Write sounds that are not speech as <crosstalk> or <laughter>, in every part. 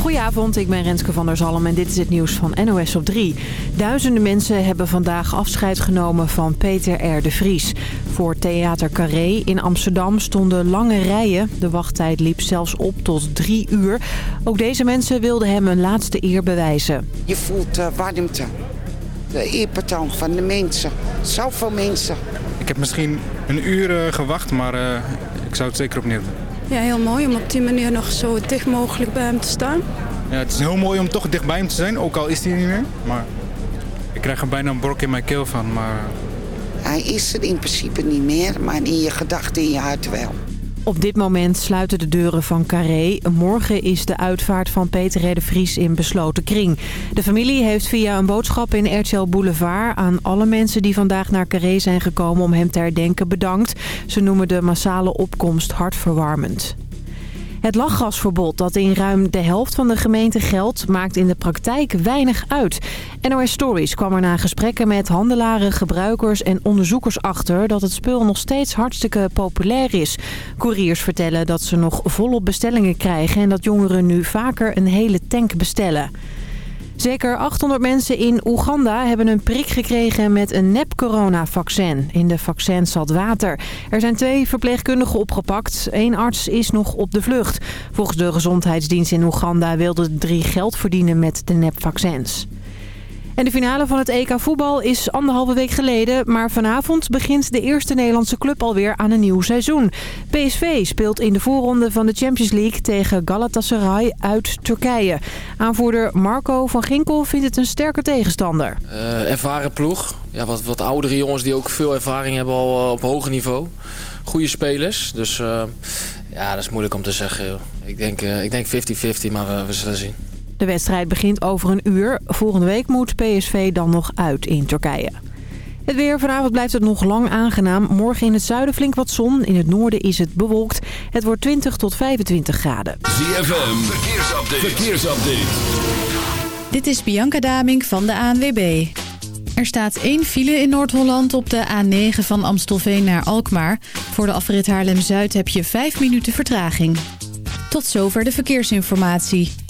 Goedenavond, ik ben Renske van der Zalm en dit is het nieuws van NOS op 3. Duizenden mensen hebben vandaag afscheid genomen van Peter R. de Vries. Voor Theater Carré in Amsterdam stonden lange rijen. De wachttijd liep zelfs op tot drie uur. Ook deze mensen wilden hem een laatste eer bewijzen. Je voelt uh, warmte. De eerbetoon van de mensen. Zoveel mensen. Ik heb misschien een uur uh, gewacht, maar uh, ik zou het zeker opnieuw doen. Ja, heel mooi om op die manier nog zo dicht mogelijk bij hem te staan. Ja, het is heel mooi om toch dicht bij hem te zijn, ook al is hij niet meer. Maar ik krijg er bijna een brok in mijn keel van. Maar... Hij is er in principe niet meer, maar in je gedachten, in je hart wel. Op dit moment sluiten de deuren van Carré. Morgen is de uitvaart van Peter de Vries in besloten kring. De familie heeft via een boodschap in RTL Boulevard... aan alle mensen die vandaag naar Carré zijn gekomen om hem te herdenken bedankt. Ze noemen de massale opkomst hartverwarmend. Het lachgasverbod dat in ruim de helft van de gemeente geldt... maakt in de praktijk weinig uit. NOS Stories kwam er na gesprekken met handelaren, gebruikers en onderzoekers achter... dat het spul nog steeds hartstikke populair is. Couriers vertellen dat ze nog volop bestellingen krijgen... en dat jongeren nu vaker een hele tank bestellen. Zeker 800 mensen in Oeganda hebben een prik gekregen met een nep-coronavaccin. In de vaccin zat water. Er zijn twee verpleegkundigen opgepakt. Eén arts is nog op de vlucht. Volgens de gezondheidsdienst in Oeganda wilden de drie geld verdienen met de nepvaccins. De finale van het EK voetbal is anderhalve week geleden. Maar vanavond begint de eerste Nederlandse club alweer aan een nieuw seizoen. PSV speelt in de voorronde van de Champions League tegen Galatasaray uit Turkije. Aanvoerder Marco van Ginkel vindt het een sterke tegenstander. Uh, ervaren ploeg. Ja, wat, wat oudere jongens die ook veel ervaring hebben al uh, op hoger niveau. Goede spelers. Dus uh, ja, dat is moeilijk om te zeggen. Ik denk 50-50, ik denk 50-50, maar we zullen zien. De wedstrijd begint over een uur. Volgende week moet PSV dan nog uit in Turkije. Het weer. Vanavond blijft het nog lang aangenaam. Morgen in het zuiden flink wat zon. In het noorden is het bewolkt. Het wordt 20 tot 25 graden. ZFM. Verkeersupdate. Verkeersupdate. Dit is Bianca Daming van de ANWB. Er staat één file in Noord-Holland op de A9 van Amstelveen naar Alkmaar. Voor de afrit Haarlem-Zuid heb je 5 minuten vertraging. Tot zover de verkeersinformatie.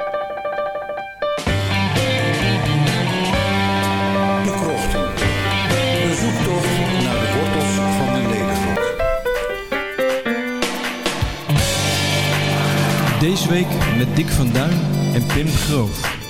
Deze week met Dick van Duin en Pim Groof.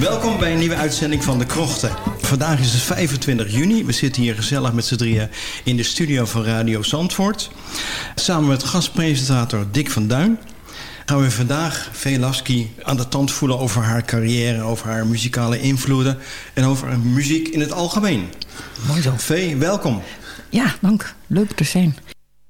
Welkom bij een nieuwe uitzending van De Krochten. Vandaag is het 25 juni. We zitten hier gezellig met z'n drieën in de studio van Radio Zandvoort. Samen met gastpresentator Dick van Duin gaan we vandaag Velaski aan de tand voelen over haar carrière, over haar muzikale invloeden en over muziek in het algemeen. Mooi zo. Vee, welkom. Ja, dank. Leuk te zijn.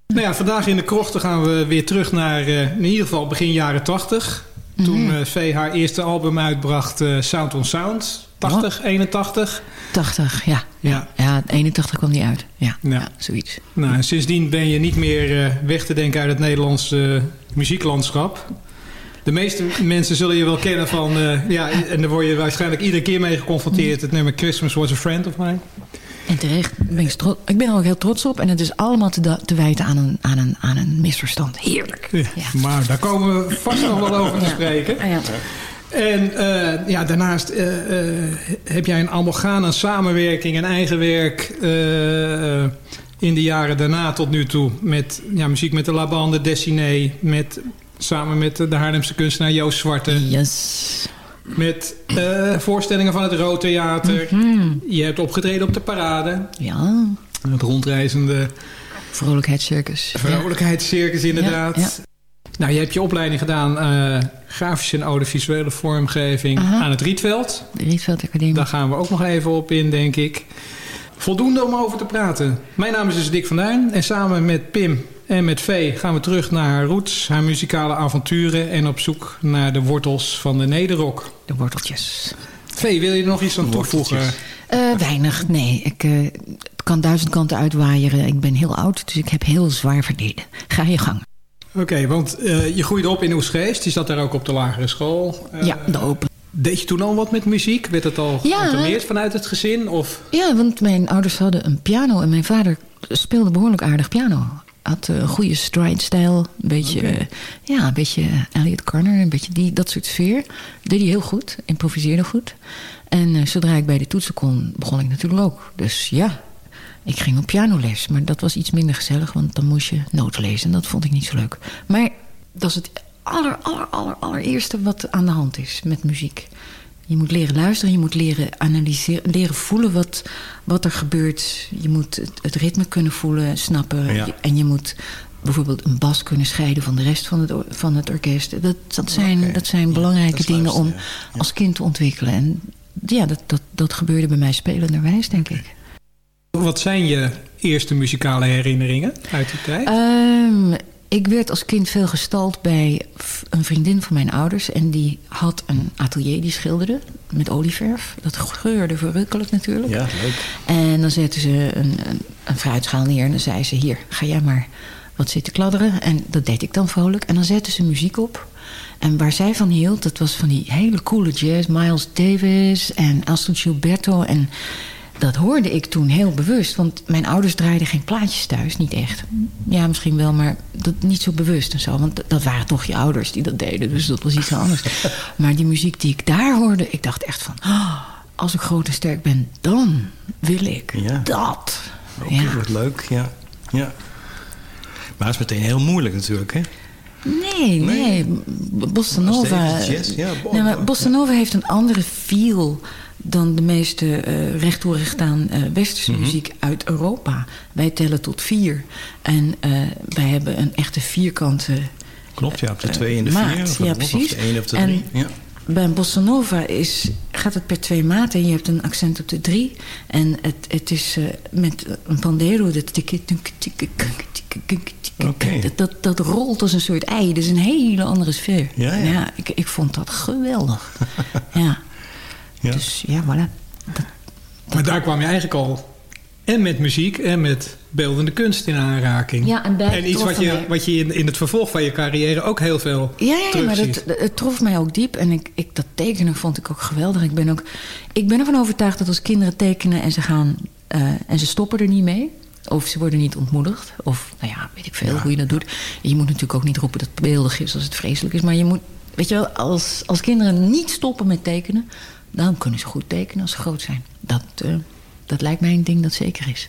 Nou ja, vandaag in de krochten gaan we weer terug naar eh, in ieder geval begin jaren 80. Toen Mhm. eh Vee haar eerste album uitbracht, eh, Sound on Sound. 80, 81. 80, ja. Ja. Ja, 81 kwam die uit. Ja, Ja. ja zoiets. Nou, en sindsdien ben je niet meer eh, weg te denken uit het Nederlandse muzieklandschap. De meeste mensen zullen je wel kennen van... ja, en daar word je waarschijnlijk iedere keer mee geconfronteerd. Het nummer Christmas Was a Friend of Mine. En terecht, ben ik, tro- ik ben er ook heel trots op. En het is allemaal te, wijten aan een, aan, een, aan een misverstand. Heerlijk. Ja, Maar daar komen we vast nog wel over te spreken. Ah, ja. En eh, ja, daarnaast eh, eh, heb jij een amalgaan aan samenwerking en eigen werk... in de jaren daarna tot nu toe. Met ja, muziek met de La Bande Dessiné. Met, samen met de Haarlemse kunstenaar Joost Zwarte. Yes. Met eh, voorstellingen van het Rood Theater. Je hebt opgetreden op de parade. Ja. Het rondreizende Vrolijkheidscircus. Vrolijkheidscircus inderdaad. Ja, Nou, je hebt je opleiding gedaan... eh, grafische en audiovisuele vormgeving Aha. aan het Rietveld. De Rietveld Academie. Daar gaan we ook nog even op in, denk ik. Voldoende om over te praten. Mijn naam is dus Dick van Duin. En samen met Pim en met Vee gaan we terug naar haar roots, haar muzikale avonturen... en op zoek naar de wortels van de nederrock. De worteltjes. Vee, wil je er nog iets aan toevoegen? Eh, weinig, nee. Ik, eh, het kan duizend kanten uitwaaieren. Ik ben heel oud, dus ik heb heel zwaar verleden. Ga je gang. Oké, want eh, je groeide op in Oesgeest. Je zat daar ook op de lagere school. Ja, de open. Deed je toen al wat met muziek? Werd het al Ja. geïnformeerd vanuit het gezin? Of? Ja, want mijn ouders hadden een piano en mijn vader speelde behoorlijk aardig piano. Had eh, een goede stride-stijl, een beetje, eh, ja, een beetje Elliot Carner, een beetje die, dat soort sfeer. Deed hij heel goed, improviseerde goed. En eh, zodra ik bij de toetsen kon, begon ik natuurlijk ook. Dus ja, ik ging op pianoles, maar dat was iets minder gezellig, want dan moest je noten lezen en dat vond ik niet zo leuk. Maar dat is het aller, aller, aller, allereerste wat aan de hand is met muziek. Je moet leren luisteren, je moet leren analyseren, leren voelen wat, wat er gebeurt. Je moet het, het ritme kunnen voelen, snappen. Ja. En je moet bijvoorbeeld een bas kunnen scheiden van de rest van het, van het orkest. Dat, dat zijn, dat zijn Ja, belangrijke dat dingen om als kind te ontwikkelen. En ja, dat, dat, dat gebeurde bij mij spelenderwijs, denk ik. Wat zijn je eerste muzikale herinneringen uit die tijd? Ehm, ik werd als kind veel gestald bij een vriendin van mijn ouders. En die had een atelier die schilderde met olieverf. Dat geurde verrukkelijk natuurlijk. Ja, leuk. En dan zette ze een, een, een fruitschaal neer en dan zei ze... hier, ga jij maar wat zitten kladderen. En dat deed ik dan vrolijk. En dan zette ze muziek op. En waar zij van hield, dat was van die hele coole jazz. Miles Davis en Aston Gilberto. En dat hoorde ik toen heel bewust. Want mijn ouders draaiden geen plaatjes thuis, niet echt. Ja, misschien wel, maar dat, niet zo bewust en zo. Want dat- waren toch je ouders die dat deden. Dus dat was iets anders. <laughs> maar die muziek die ik daar hoorde, ik dacht echt van... "Ah, als ik groot en sterk ben, dan wil ik Ja. dat. Oké, Ja. wat leuk, ja. ja. Maar het is meteen heel moeilijk natuurlijk, hè? Nee, nee. B- Bossa Nova. Ja, nee, maar Bossa Nova heeft een andere feel dan de meeste eh rechthorig staan eh, westerse Mhm. muziek uit Europa. Wij tellen tot vier. En eh, wij hebben een echte vierkante Klopt, ja, op de eh, twee en de maat. vier. Of, ja, of precies. de één of de En drie. Ja. Bij een bossa nova is, gaat het per twee maten. Je hebt een accent op de drie. En het, het is eh, met een pandero. Dat, dat, dat, dat rolt als een soort ei. Dat is een hele andere sfeer. Ja, ja. ik, ik vond dat geweldig. ja. Ja. Dus ja, voilà. Maar daar kwam je eigenlijk al en met muziek en met beeldende kunst in aanraking. Ja, en beide en iets wat je, wat je in, in het vervolg van je carrière ook heel veel Ja, ja maar terugziet. dat, het trof mij ook diep. En ik, ik, dat tekenen vond ik ook geweldig. Ik ben, ook, ik ben ervan overtuigd dat als kinderen tekenen en ze gaan eh, en ze stoppen er niet mee. Of ze worden niet ontmoedigd. Of, nou ja, weet ik veel hoe je dat doet. Je moet natuurlijk ook niet roepen dat het beeldig is als het vreselijk is. Maar je moet, weet je wel, als, als kinderen niet stoppen met tekenen... dan kunnen ze goed tekenen als ze groot zijn. Dat, eh, dat lijkt mij een ding dat zeker is.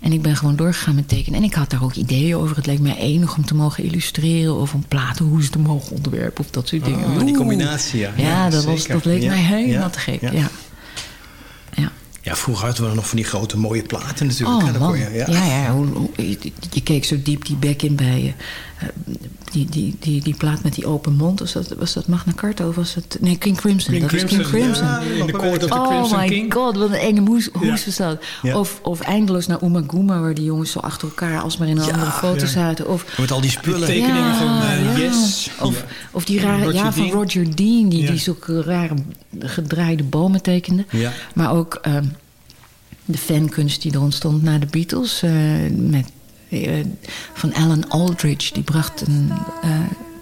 En ik ben gewoon doorgegaan met tekenen. En ik had daar ook ideeën over. Het leek mij enig om te mogen illustreren... of om platen hoe ze te mogen ontwerpen of dat soort dingen. Oh, die combinatie, ja. Ja, dat, was, dat leek Ja, mij helemaal ja, te gek. ja. Ja. Ja, vroeger hadden we nog van die grote mooie platen natuurlijk. Oh, je- ja. Ja, hoe, hoe- je, je keek zo diep die bek in bij eh, die, die, die, die plaat met die open mond. Was dat, was dat Magna Carta of was het... Nee, King Crimson. King dat was King Crimson, Crimson. ja, in de Court of the oh Crimson my King. god, wat een enge moes, hoes Ja. was dat. Ja. Of, of eindeloos naar Umaguma, waar die jongens zo achter elkaar alsmaar in een andere foto ja. zaten. Of, Met al die spullen. tekeningen van eh, ja. Yes. Of, of die rare, Roger ja, van Dean. Roger Dean, die, Ja. die zulke rare gedraaide bomen tekende. Ja. Maar ook ehm, de fankunst die er ontstond na de Beatles. eh, met, van Alan Aldridge. Die bracht een eh,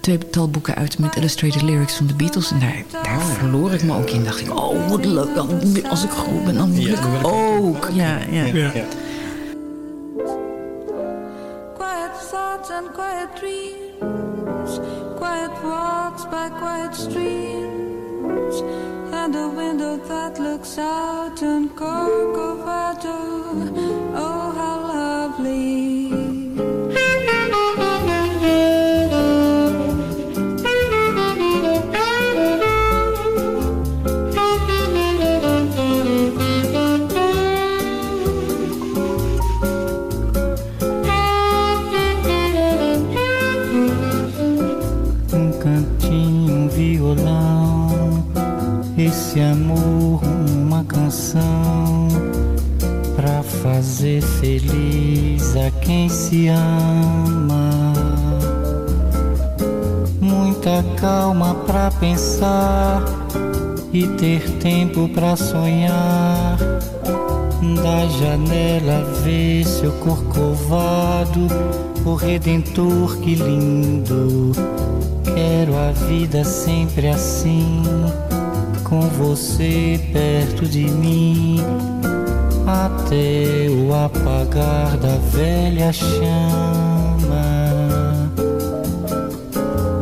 tweetal boeken uit met illustrated lyrics van de Beatles. En daar, daar verloor ik me ook in. Dacht ik, oh wat leuk. Als ik groot ben, dan wil ik ook. Ja, ja. Ja. Ja. Quiet thoughts and quiet dreams, quiet walks by quiet streams, and a window that looks out on Corcovado. Oh, feliz a quem se ama. Muita calma pra pensar e ter tempo pra sonhar. Da janela ver seu corcovado, o redentor que lindo. Quero a vida sempre assim, com você perto de mim, até o apagar da velha chama.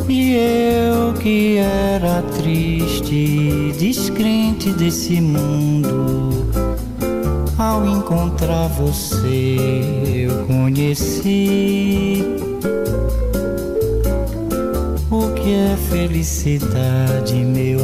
E eu que era triste, descrente desse mundo, ao encontrar você eu conheci o que é felicidade, meu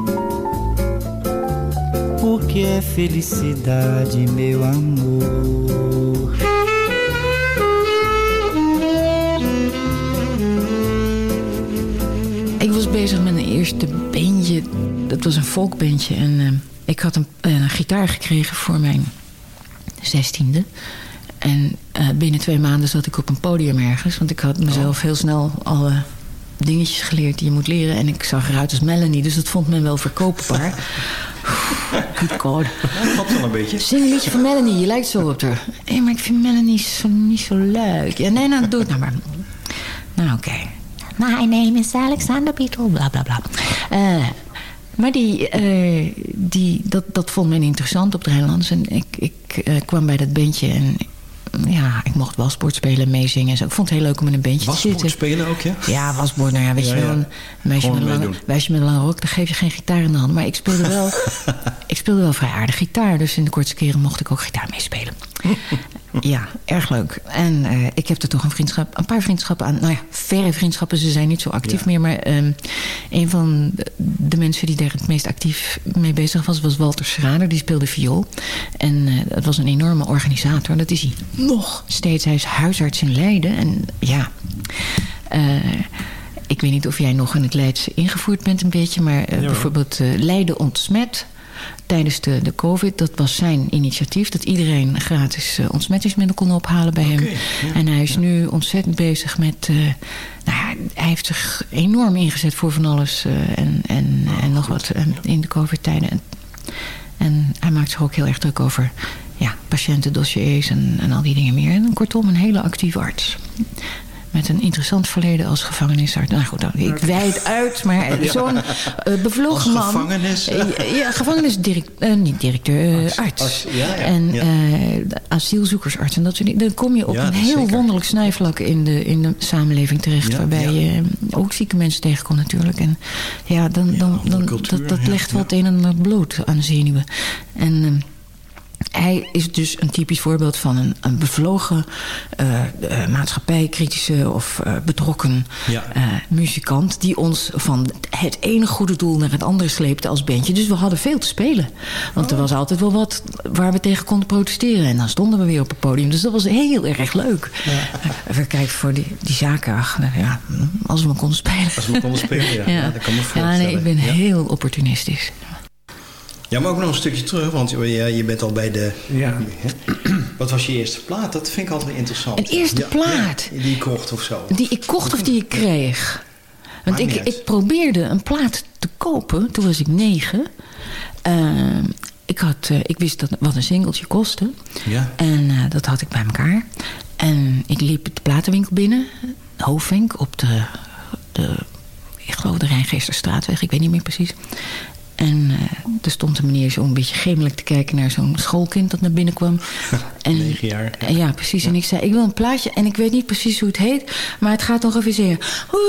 felicidade, meu amor. Ik was bezig met een eerste bandje. Dat was een folkbandje. En eh, ik had een, een gitaar gekregen voor mijn zestiende. En eh, binnen twee maanden zat ik op een podium ergens. Want ik had mezelf heel snel alle dingetjes geleerd die je moet leren. En ik zag eruit als Melanie, dus dat vond men wel verkoopbaar. Good god. Valt wel een beetje. Zing een liedje van Melanie, je lijkt zo op haar. Hé, maar ik vind Melanie zo, niet zo leuk. Ja, nee, nou, doe het nou maar. Nou, oké. My name is Alexander Beetle, bla bla bla. Eh, maar die, eh, die, dat, dat vond men interessant op het Rijnlands. En ik, ik eh, kwam bij dat bandje en ja, ik mocht wasbord spelen en meezingen. Ik vond het heel leuk om in een bandje te Wasbord zitten. spelen ook, ja? Ja, wasbord. Nou ja, weet Ja, je wel, een meisje met, meedoen. meisje met een lange rok, dan geef je geen gitaar in de hand. Maar ik speelde wel, <laughs> ik speelde wel vrij aardig gitaar. Dus in de kortste keren mocht ik ook gitaar meespelen. Ja, erg leuk. En eh, ik heb er toch een vriendschap, een paar vriendschappen aan. Nou ja, verre vriendschappen, ze zijn niet zo actief meer. Maar ehm, een van de, mensen die daar het meest actief mee bezig was, was Walter Schrader. Die speelde viool. En eh het was een enorme organisator. Dat is hij nog steeds. Hij is huisarts in Leiden. En ja, eh, ik weet niet of jij nog in het Leidse ingevoerd bent een beetje. Maar bijvoorbeeld Leiden ontsmet tijdens de, de covid. Dat was zijn initiatief. Dat iedereen gratis eh, ontsmettingsmiddel kon ophalen bij hem. En hij is nu ontzettend bezig met... eh, nou ja, hij heeft zich enorm ingezet voor van alles. eh, en, en, en nog wat in de covid-tijden. En, en hij maakt zich ook heel erg druk over ja, patiëntendossiers en, en al die dingen meer. En kortom, een hele actieve arts. Met een interessant verleden als gevangenisarts. Nou goed, dan- ik wijd uit, maar eh, Ja. zo'n eh, bevlogen man... gevangenis- Eh, ja, gevangenisdirecteur, niet directeur, eh, arts. arts, ja, ja. En eh, asielzoekersarts en dat soort dingen. Dan kom je op een heel zeker. wonderlijk snijvlak in de, in de samenleving terecht. Waarbij je eh, ook zieke mensen tegenkomt natuurlijk. En ja, dan, dan, dan, cultuur, dat, legt wel het een en ander bloot aan de zenuwen. En... hij is dus een typisch voorbeeld van een, een bevlogen eh, eh, maatschappijkritische of eh, betrokken Ja. eh, muzikant... die ons van het ene goede doel naar het andere sleepte als bandje. Dus we hadden veel te spelen. Want er was altijd wel wat waar we tegen konden protesteren. En dan stonden we weer op het podium. Dus dat was heel erg leuk. Even kijken voor die, die zaken. Ach, nou ja, als we maar konden spelen. Als we konden spelen, ja. <laughs> Ja, dat kan me Ja, voorstellen. nee, ik ben Ja. heel opportunistisch. Ja, maar ook nog een stukje terug, want ja, je bent al bij de... Ja. Wat was je eerste plaat? Dat vind ik altijd interessant. Een eerste Ja, plaat? ja, die je kocht of zo. Die ik kocht of die ik kreeg? Want ik, ik probeerde een plaat te kopen. Toen was ik negen. Ehm, ik, had, eh, ik wist dat, wat een singeltje kostte. Ja. En eh, dat had ik bij elkaar. En ik liep de platenwinkel binnen. Hoofdwink op de, de ik geloof de Rijngeesterstraatweg. Ik weet niet meer precies. En eh, er stond een meneer zo een beetje gemelijk te kijken naar zo'n schoolkind dat naar binnen kwam. <laughs> En, Negen jaar. en ja, precies. En ik zei, ik wil een plaatje. En ik weet niet precies hoe het heet. Maar het gaat ongeveer. Oeh,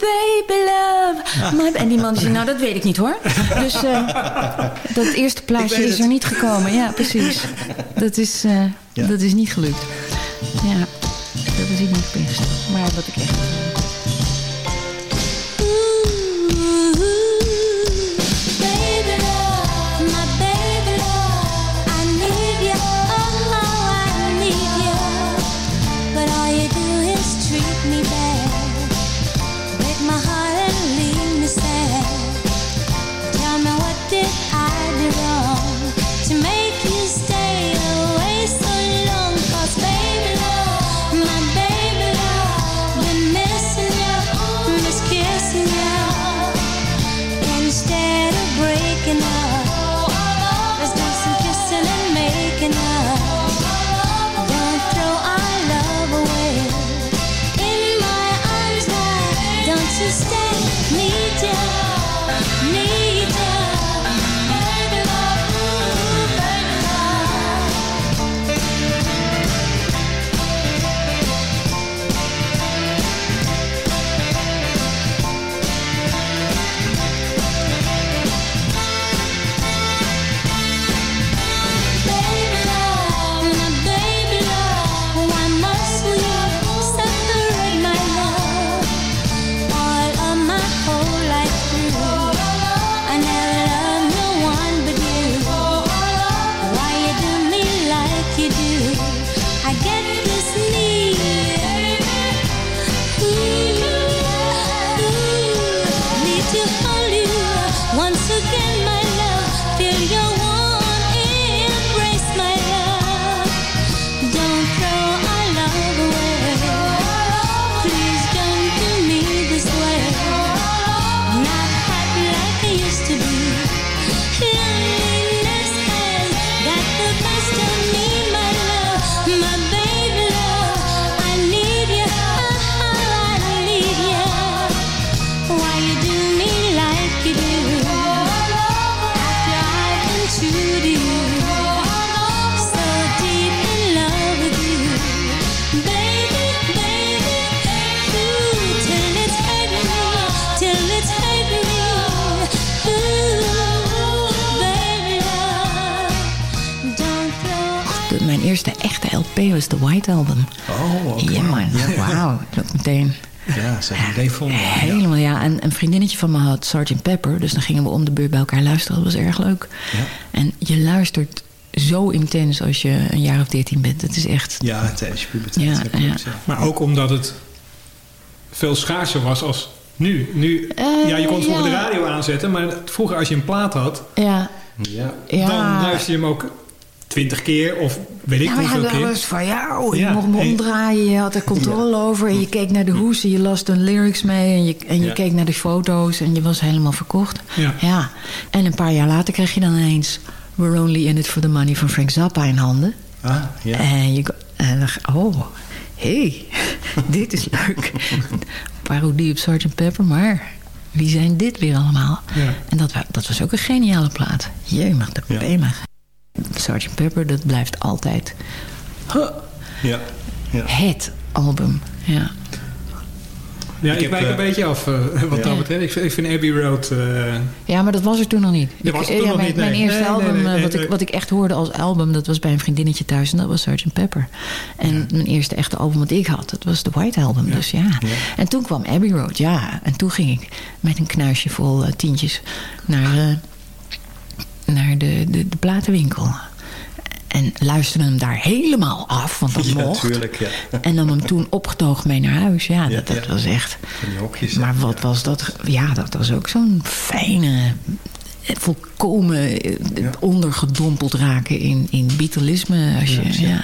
baby love. <laughs> my- En die man zei, nou dat weet ik niet hoor. Dus eh, <laughs> dat eerste plaatje is het. er niet gekomen. Ja, precies. Dat is, eh, Ja. dat is niet gelukt. Ja, dat is ik niet op ingesteld. Maar wat ik echt... was de White Album. Oh, oké. Ja man, Ja, ja. wauw. Dat meteen... Ja, ze hebben idee vonden. Helemaal, ja. En een vriendinnetje van me had Sgt. Pepper. Dus dan gingen we om de beurt bij elkaar luisteren. Dat was erg leuk. En je luistert zo intens als je een jaar of dertien bent. Het is echt... Ja, tijdens je puberteit. Ja, ja. Maar ook omdat het veel schaarser was als nu. nu ja, je kon het vroeger ja. de radio aanzetten, maar vroeger als je een plaat had, Ja. Ja. Ja. dan luister je hem ook twintig keer of weet ik Ja, maar hoeveel keer. was van jou. Je Ja, mocht me en- omdraaien, je had er controle over. En je keek naar de hoes en je las de lyrics mee. En je, en je Ja. keek naar de foto's en je was helemaal verkocht. Ja. En een paar jaar later kreeg je dan ineens... We're Only In It For The Money van Frank Zappa in handen. Ah, ja. En je en dacht, oh, hé, hey, <laughs> dit is leuk. Parodie op Sgt. Pepper, maar wie zijn dit weer allemaal? Ja. En dat, dat was ook een geniale plaat. Jemig, de Ja. Sgt. Pepper, dat blijft altijd Ja. ja. het album. Ja. Ja, Ik ik, heb, wijk eh, een beetje af eh, <laughs> wat ja. dat betreft. Ik vind, ik vind Abbey Road... eh, ja, maar dat was er toen nog niet. Dat was er toen ja, nog mijn, niet, nee. mijn eerste Nee, album, nee, nee, wat, nee. ik, wat ik echt hoorde als album... dat was bij een vriendinnetje thuis en dat was Sgt. Pepper. En mijn eerste echte album wat ik had, dat was de White Album. Dus ja. En toen kwam Abbey Road, ja. En toen ging ik met een knuisje vol tientjes naar, eh, naar de, de, de platenwinkel. En luisterde hem daar helemaal af, want dat <laughs> Ja, mocht. tuurlijk, ja. En nam hem toen opgetogen mee naar huis. Ja, dat, dat ja. was echt... Van die hokjes. Maar wat was dat? Ja, dat was ook zo'n fijne, volkomen eh, ondergedompeld raken in, in Beatleisme. Als je,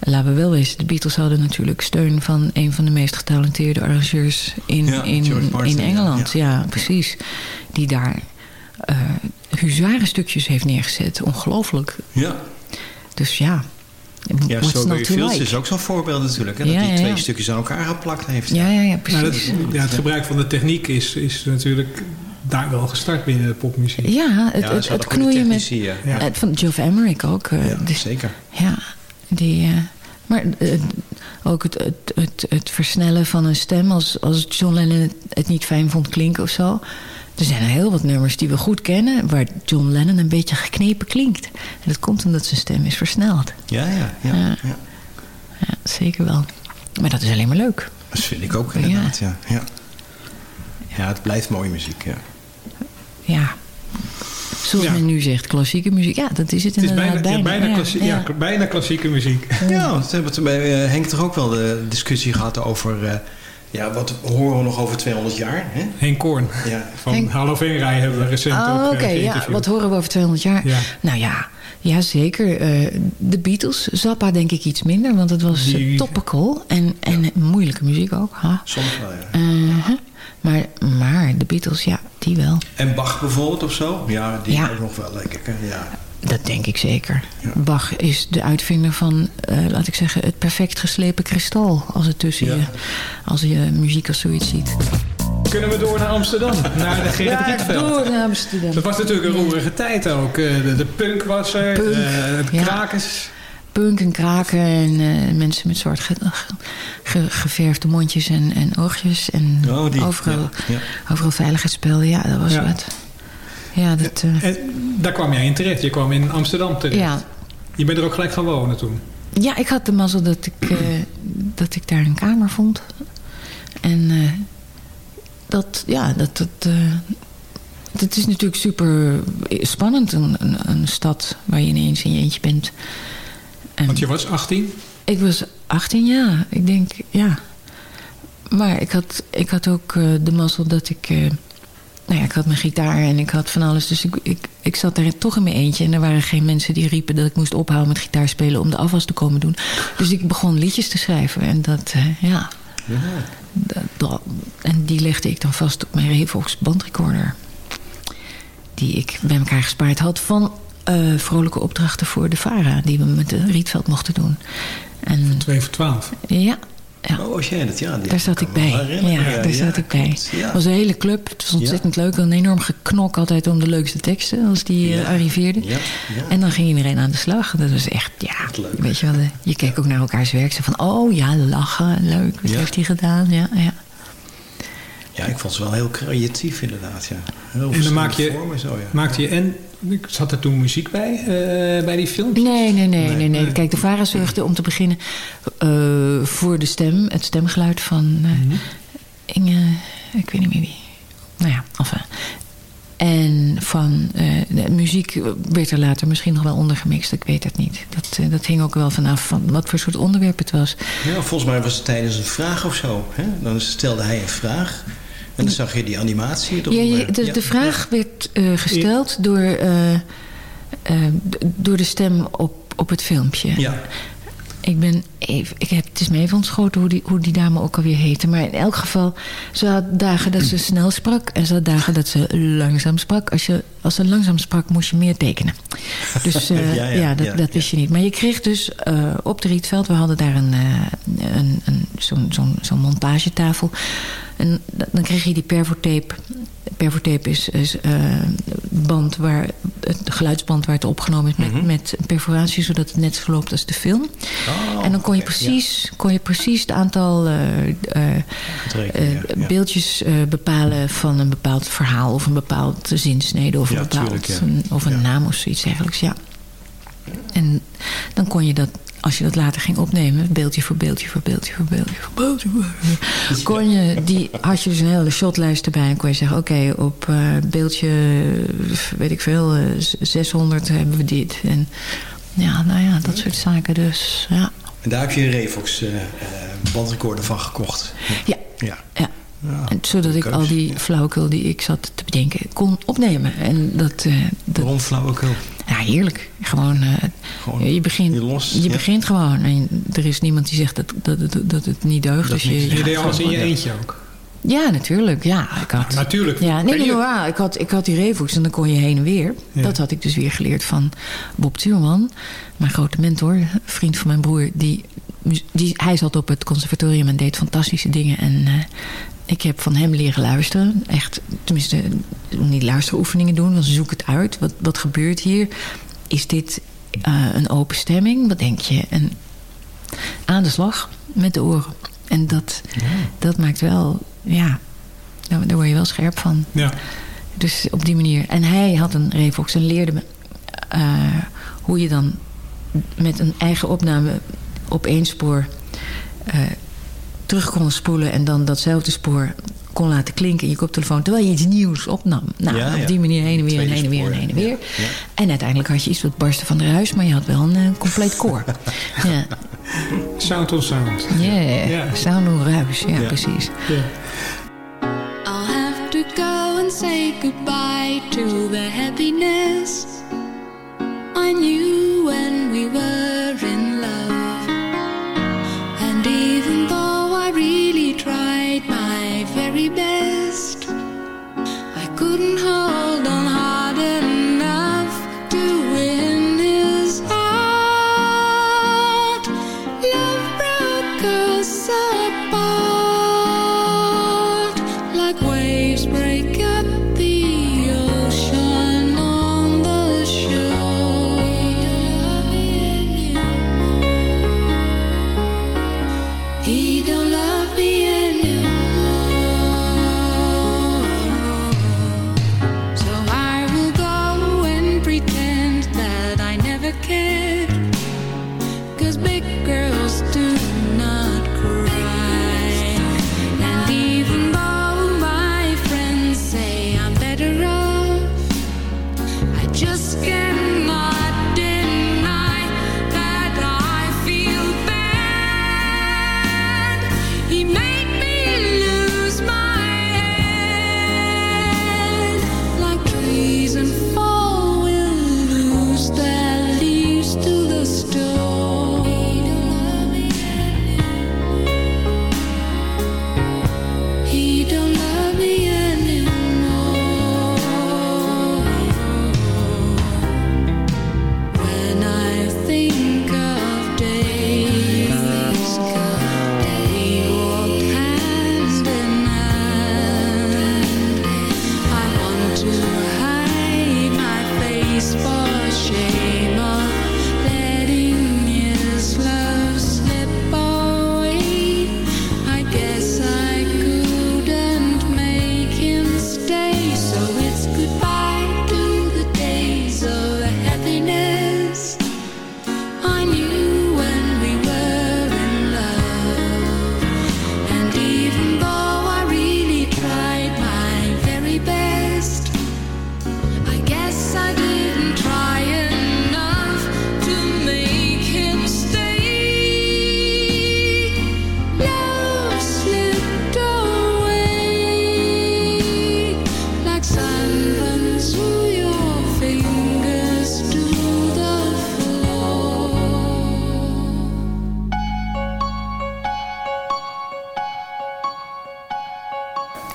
Laten we wel wezen, de Beatles hadden natuurlijk steun van een van de meest getalenteerde arrangeurs in, in, in Engeland. ja. Ja, precies. Die daar eh huzarenstukjes heeft neergezet. Ongelooflijk. Ja. Dus ja, Ja, Strawberry Fields like? is ook zo'n voorbeeld natuurlijk. Hè, dat Ja, die ja, twee ja. stukjes aan elkaar geplakt heeft. Ja, ja, ja, nou, precies. dat, ja, het gebruik van de techniek is, is natuurlijk daar wel gestart binnen de popmuziek. Ja, het, Ja, het, knoeien met... technici, ja. Ja. het Van Geoff Emerick ook. eh, dus- Zeker. Ja, die... eh, maar eh, ook het, het, het, het versnellen van een stem... Als, als John Lennon het, het niet fijn vond klinken of zo... Er zijn er heel wat nummers die we goed kennen... waar John Lennon een beetje geknepen klinkt. En dat komt omdat zijn stem is versneld. Ja, ja, ja. Ja. ja. Ja, zeker wel. Maar dat is alleen maar leuk. Dat vind ik ook inderdaad, ja. Ja, ja. het blijft mooie muziek, ja. Ja. Zoals men nu zegt, klassieke muziek. Ja, dat is het Het is inderdaad bijna, ja, bijna, Ja, klassie- ja. ja, bijna klassieke muziek. Ja, we hebben bij eh, Henk toch ook wel de discussie gehad over... eh, ja, wat horen we nog over 200 jaar? Hè? Henk Koorn Ja. van Henk- Hallo Veenrij hebben we recent Oh, ook oké. eh, ja, geïnterviewd. wat horen we over 200 jaar? Ja. Nou ja, ja zeker. Eh, de Beatles, Zappa denk ik iets minder, want het was eh, Die- topical en, en moeilijke muziek ook. Ha. Soms wel, ja. Maar, maar de Beatles, ja, die wel. En Bach bijvoorbeeld of zo? Ja, die Ja. ook nog wel, denk ik. Hè? Ja. Dat denk ik zeker. Bach is de uitvinder van, eh, laat ik zeggen, het perfect geslepen kristal. Als het tussen Ja. je, als je muziek als zoiets ziet. Kunnen we door naar Amsterdam, naar de Gerrit Rietveld. door naar Amsterdam. Dat was natuurlijk een roerige tijd ook. Eh, De, de punk was er, Punk, de krakers. punk en kraken en eh, mensen met ge- ge- geverfde mondjes en, en oogjes. En Oh, die, overal, overal veiligheidsspel. Ja, dat was Ja. wat. Ja, dat, eh, En daar kwam jij in terecht. Je kwam in Amsterdam terecht. ja. Je bent er ook gelijk gaan wonen toen. ja, ik had de mazzel dat ik, eh, dat ik daar een kamer vond. En eh, dat, ja, dat... dat eh, het is natuurlijk super spannend, een, een, een stad waar je ineens in je eentje bent. En- Want je was 18. Ik was 18 jaar. Ik denk, ja. Maar ik had, ik had ook eh, de mazzel dat ik... nou ja, ik had mijn gitaar en ik had van alles. Dus ik, ik, ik zat daar toch in mijn eentje. En er waren geen mensen die riepen dat ik moest ophouden met gitaar spelen... om de afwas te komen doen. Dus ik begon liedjes te schrijven. En dat, eh, ja... Dat, dat- en die legde ik dan vast op mijn Revox bandrecorder. Die ik bij elkaar gespaard had van eh, vrolijke opdrachten voor de VARA. Die we met de Rietveld mochten doen. En 2 voor 12. ja, ja. Oh, was jij dat? Ja, die Daar zat ik bij. Ja, daar zat ik bij. Het was een hele club. Het was ontzettend leuk. Een enorm geknok altijd om de leukste teksten als die eh, Ja. arriveerden. En dan ging iedereen aan de slag. Dat was echt, ja, weet je wel. Je keek ook naar elkaars werk. Zo van, oh ja, lachen, leuk. Wat heeft hij gedaan? Ja, ja. Ja, ik vond ze wel heel creatief inderdaad, ja. Heel En dan maak je, vormen zo, ja. maakte je en... Zat er toen muziek bij, eh, bij die filmpjes? Nee, nee, nee, nee, nee. Kijk, de VARA zorgde om te beginnen eh, voor de stem, het stemgeluid van eh, Mhm. Inge, ik weet niet meer wie. Nou ja, enfin. En van eh, de muziek werd er later misschien nog wel ondergemixt, ik weet het niet. Dat, dat hing ook wel vanaf van wat voor soort onderwerp het was. Ja, volgens mij was het tijdens een vraag of zo. Hè? Dan stelde hij een vraag. En dan zag je die animatie. Ja, eronder. je- de, Ja, de vraag werd eh, gesteld door, eh, eh, door de stem op, op het filmpje. Ja. Ik ben even, ik heb, het is me even ontschoten hoe die, hoe die dame ook alweer heette. Maar in elk geval, ze had dagen dat ze <clears throat> snel sprak. En ze had dagen dat ze langzaam sprak. Als, je, als ze langzaam sprak, moest je meer tekenen. Dus <laughs> eh, Ja, ja, ja, dat, ja, dat wist je niet. Maar je kreeg dus eh, op de Rietveld... we hadden daar een, eh, een, een, zo'n zo'n zo'n montagetafel. En dan kreeg je die perfotape. Perfotape is, is eh, band waar, het geluidsband waar het opgenomen is... met, Mhm. met perforatie, zodat het net zo loopt als de film. Oh, en dan kon je, precies, kon je precies het aantal eh, eh, rekenen, beeldjes bepalen van een bepaald verhaal... of een bepaald zinsnede of een, bepaald, tuurlijk, ja. een- of een naam of zoiets dergelijks. Ja. En dan kon je dat, als je dat later ging opnemen... beeldje voor beeldje voor beeldje voor beeldje voor beeldje... voor beeldje, kon je, die, had je dus een hele shotlijst erbij... en kon je zeggen, oké, op eh, beeldje, weet ik veel, eh, 600 hebben we dit. En ja, nou ja, dat soort zaken dus, ja. En daar heb je een Revox eh, eh, bandrecorder van gekocht. Ja. Ja. Ja. En zodat ik al die flauwekul die ik zat te bedenken kon opnemen. En dat, eh dat Waarom flauwekul? Ja, heerlijk. Gewoon, eh, je, begint, je ja. begint gewoon. En er is niemand die zegt dat, dat, dat, dat het niet deugt. dus je, Je gaat deed alles in je eentje ook. Ja, natuurlijk. Ja, ik had, natuurlijk. Ja, nee, nee, je- waar. Ik had, ik had die Revox en dan kon je heen en weer. Ja. Dat had ik dus weer geleerd van Bob Tuurman. Mijn grote mentor, vriend van mijn broer. Die, die, hij zat op het conservatorium en deed fantastische dingen. En eh, ik heb van hem leren luisteren. Echt, tenminste, niet luisteroefeningen doen. Dan zoek het uit. Wat, wat gebeurt hier? Is dit eh, een open stemming? Wat denk je? En aan de slag met de oren. En dat, dat maakt wel, ja, daar, daar word je wel scherp van. Ja. Dus op die manier. En hij had een Revox en leerde me eh, hoe je dan met een eigen opname op één spoor eh, terug kon spoelen en dan datzelfde spoor kon laten klinken in je koptelefoon terwijl je iets nieuws opnam. Nou, Ja, op die manier heen en weer en heen en weer en heen en weer. ja. En uiteindelijk had je iets wat barstte van de huis, maar je had wel een eh, compleet koor. <laughs> ja. Sound on sound. Yeah, Ja. sound on ruis. Ja, Ja. precies. I'll have to go and say goodbye to the happiness I knew when we were in love. Couldn't hold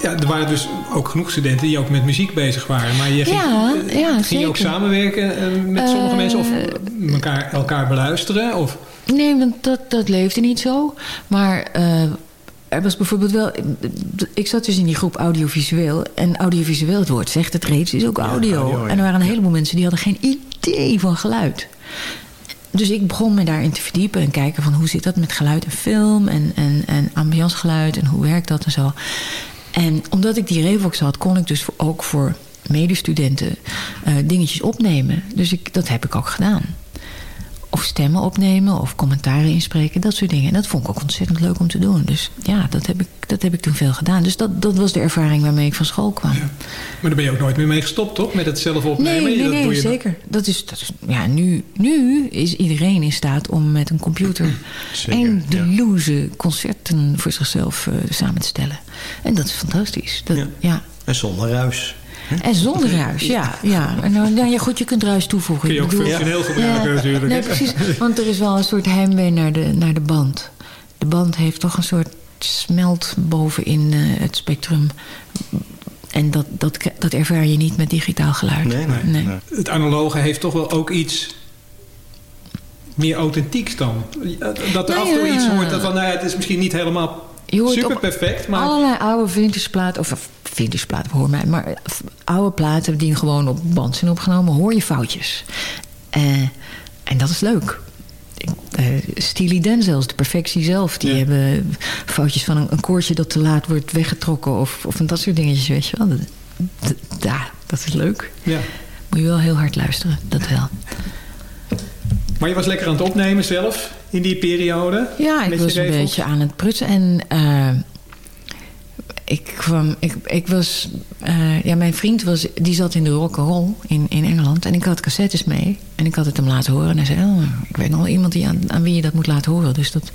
ja, er waren dus ook genoeg studenten die ook met muziek bezig waren. Maar je ging, Ja, eh, ja, ging je ook samenwerken eh, met sommige Eh, mensen? Of elkaar, elkaar beluisteren? Of... Nee, want dat, dat leefde niet zo. Maar eh, er was bijvoorbeeld wel... Ik zat dus in die groep audiovisueel. En audiovisueel, het woord zegt het reeds, is ook audio. En er waren een heleboel mensen die hadden geen idee van geluid. Dus ik begon me daarin te verdiepen en kijken van hoe zit dat met geluid en film en, en, en ambiancegeluid en hoe werkt dat en zo. En omdat ik die Revox had, kon ik dus ook voor medestudenten eh, dingetjes opnemen. Dus ik, dat heb ik ook gedaan. Of stemmen opnemen of commentaren inspreken, dat soort dingen. En dat vond ik ook ontzettend leuk om te doen. Dus ja, dat heb ik, dat heb ik toen veel gedaan. Dus dat, dat was de ervaring waarmee ik van school kwam. Maar daar ben je ook nooit meer mee gestopt, toch? Met het zelf opnemen? Nee, nee, Dat nee, doe je- zeker. Dat is, dat is, ja, nu, nu is iedereen in staat om met een computer eindeloze concerten voor zichzelf eh, samen te stellen. En dat is fantastisch. Dat, ja. En zonder ruis. En zonder ruis, ja. ja. En dan, nou, ja goed, je kunt ruis toevoegen. Kun je ook bedoel- functioneel gebruiken Ja, natuurlijk, Nee, precies. Want er is wel een soort heimwee naar de, naar de band. De band heeft toch een soort smelt bovenin eh, het spectrum. En dat, dat, dat ervaar je niet met digitaal geluid. Nee, nee, Het analoge heeft toch wel ook iets meer authentieks dan. Dat er Nou af en toe ja. iets hoort dat van, nou ja, het is misschien niet helemaal Je hoort super perfect, maar Allerlei oude vintage platen, of vintage platen, hoor mij. Maar eh, oude platen die gewoon op band zijn opgenomen, hoor je foutjes. Eh, en dat is leuk. Eh, Steely Dan zelfs, de perfectie zelf. Die hebben foutjes van een, een koordje dat te laat wordt weggetrokken. Of, of dat soort dingetjes, weet je wel. Ja, dat is leuk. Ja. Moet je wel heel hard luisteren, dat wel. Maar je was lekker aan het opnemen zelf in die periode? Ja, ik was een beetje aan het prutsen. En kwam... Ik, ik was... eh, ja, mijn vriend was, die zat in de rock'n'roll in, in Engeland. En ik had cassettes mee. En ik had het hem laten horen. En hij zei, oh, ik weet nog wel iemand die aan, aan wie je dat moet laten horen. Dus dat,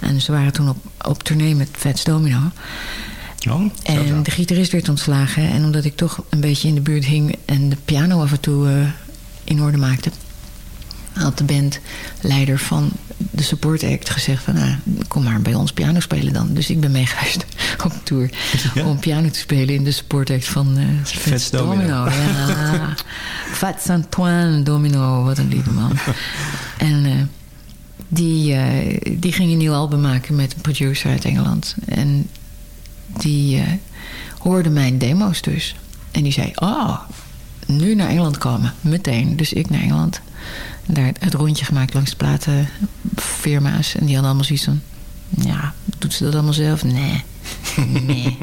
en ze waren toen op, op tournee met Fats Domino. Oh, en de gitarist werd ontslagen. En omdat ik toch een beetje in de buurt hing... en de piano af en toe eh, in orde maakte had de bandleider van de support act gezegd van... Nou, kom maar bij ons piano spelen dan. Dus ik ben meegeweest <laughs> op tour om piano te spelen... in de support act van eh Fats Domino. Ja. <laughs> Fats Antoine Domino, wat een lieve man. en eh, die, eh, die ging een nieuw album maken met een producer uit Engeland. En die eh, hoorde mijn demo's dus. En die zei, oh, nu naar Engeland komen. Meteen. Dus ik naar Engeland. Daar het rondje gemaakt langs de platenfirma's. En die hadden allemaal zoiets van... Ja, doet ze dat allemaal zelf? Nee. <laughs> Nee.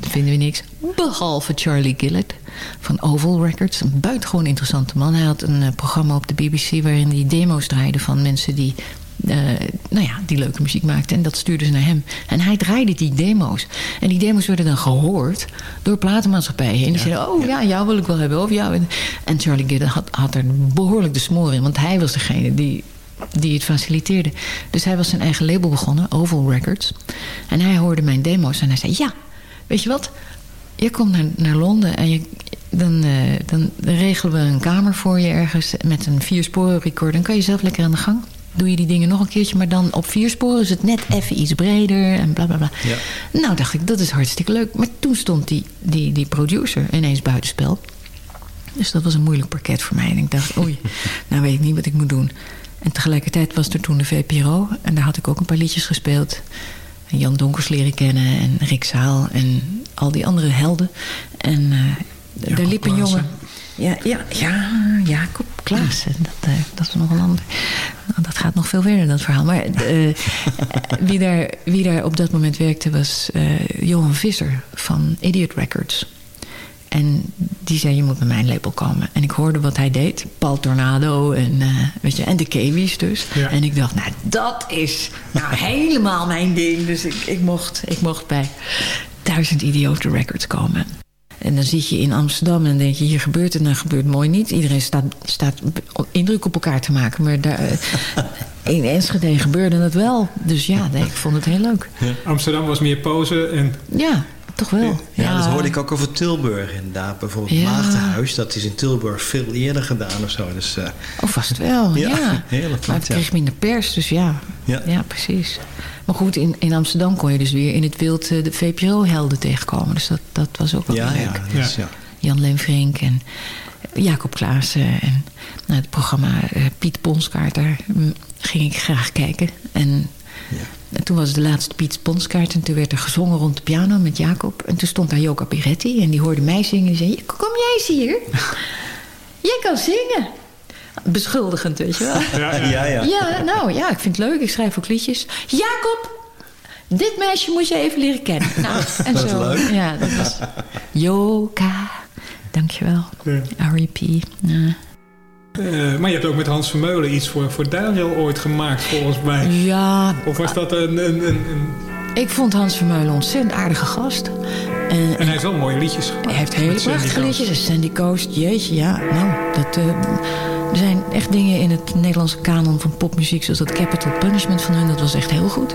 Vinden we niks. Behalve Charlie Gillett van Oval Records. Een buitengewoon interessante man. Hij had een eh, programma op de BBC... waarin hij demo's draaide van mensen die... eh, nou ja, die leuke muziek maakten. En dat stuurden ze naar hem. En hij draaide die demo's. En die demo's werden dan gehoord door platenmaatschappijen. En die zeiden, oh ja, jou wil ik wel hebben. Of jou. En Charlie Gillett had, had er behoorlijk de smoor in. Want hij was degene die die het faciliteerde. Dus hij was zijn eigen label begonnen, Oval Records. En hij hoorde mijn demo's en hij zei... ja, weet je wat? Je komt naar, naar Londen en je, dan, eh, dan, dan regelen we een kamer voor je ergens... met een viersporen recorder. Dan kan je zelf lekker aan de gang. Doe je die dingen nog een keertje, maar dan op vier sporen is het net even iets breder en bla bla bla. Nou dacht ik, dat is hartstikke leuk. Maar toen stond die, die, die producer ineens buitenspel. Dus dat was een moeilijk parket voor mij. En ik dacht, oei, <laughs> nou weet ik niet wat ik moet doen. En tegelijkertijd was er toen de VPRO. En daar had ik ook een paar liedjes gespeeld. En Jan Donkers leren kennen. En Rick Zaal. En al die andere helden. En eh, daar liep een jongen... Ja, ja, ja, Jacob Klaassen. Dat, eh, dat is nog een ander. Nou, dat gaat nog veel verder, dat verhaal. Maar eh, wie, daar, wie daar op dat moment werkte was eh, Johan Visser van Idiot Records. En die zei, je moet bij mijn label komen. En ik hoorde wat hij deed. Paul Tornado en, eh, weet je, en de Kiwis dus. En ik dacht, nou, dat is nou <laughs> helemaal mijn ding. Dus ik, ik, mocht, ik mocht bij Duizend Idioten Records komen. En dan zit je in Amsterdam en dan denk je, hier gebeurt het, en dan gebeurt het mooi niet. Iedereen staat, staat indruk op elkaar te maken. Maar daar, eh, in Enschede gebeurde het wel. Dus ja, nee, ik vond het heel leuk. Amsterdam was meer pose en Ja, toch wel. Ja, dat hoorde ik ook over Tilburg inderdaad. Bijvoorbeeld Ja. Maagdenhuis, dat is in Tilburg veel eerder gedaan of zo. Dus, eh, Oh, vast wel, ja. Ja, <laughs> maar het ja. kreeg minder pers, dus ja. Ja. precies. Maar goed, in, in Amsterdam kon je dus weer in het wild eh, de VPRO-helden tegenkomen. Dus dat, dat was ook wel Ja, leuk. ja, dus, ja. Jan Lemvrink en Jacob Klaassen. En nou, het programma eh, Piet Ponskaart, daar mm, ging ik graag kijken. En, en toen was het de laatste Piet Ponskaart. En toen werd er gezongen rond de piano met Jacob. En toen stond daar Joka Piretti. En die hoorde mij zingen. En zei, kom jij eens hier? <laughs> jij kan zingen. Beschuldigend, weet je wel. <laughs> Ja, ja. Ja, nou ja, ik vind het leuk. Ik schrijf ook liedjes. Jacob, dit meisje moet je even leren kennen. <laughs> Nou, en Dat zo. leuk. Ja, dat was Joka. Dankjewel. R.E.P. Ja. Eh, maar je hebt ook met Hans Vermeulen iets voor, voor Daniel ooit gemaakt, volgens mij. Ja. Of was dat een... een, een, een- Ik vond Hans Vermeulen een ontzettend aardige gast. En, En hij heeft wel mooie liedjes gemaakt. hij heeft hele prachtige liedjes. Sandy Coast, jeetje, ja. Nou, dat, eh, er zijn echt dingen in het Nederlandse kanon van popmuziek... zoals dat Capital Punishment van hun, dat was echt heel goed.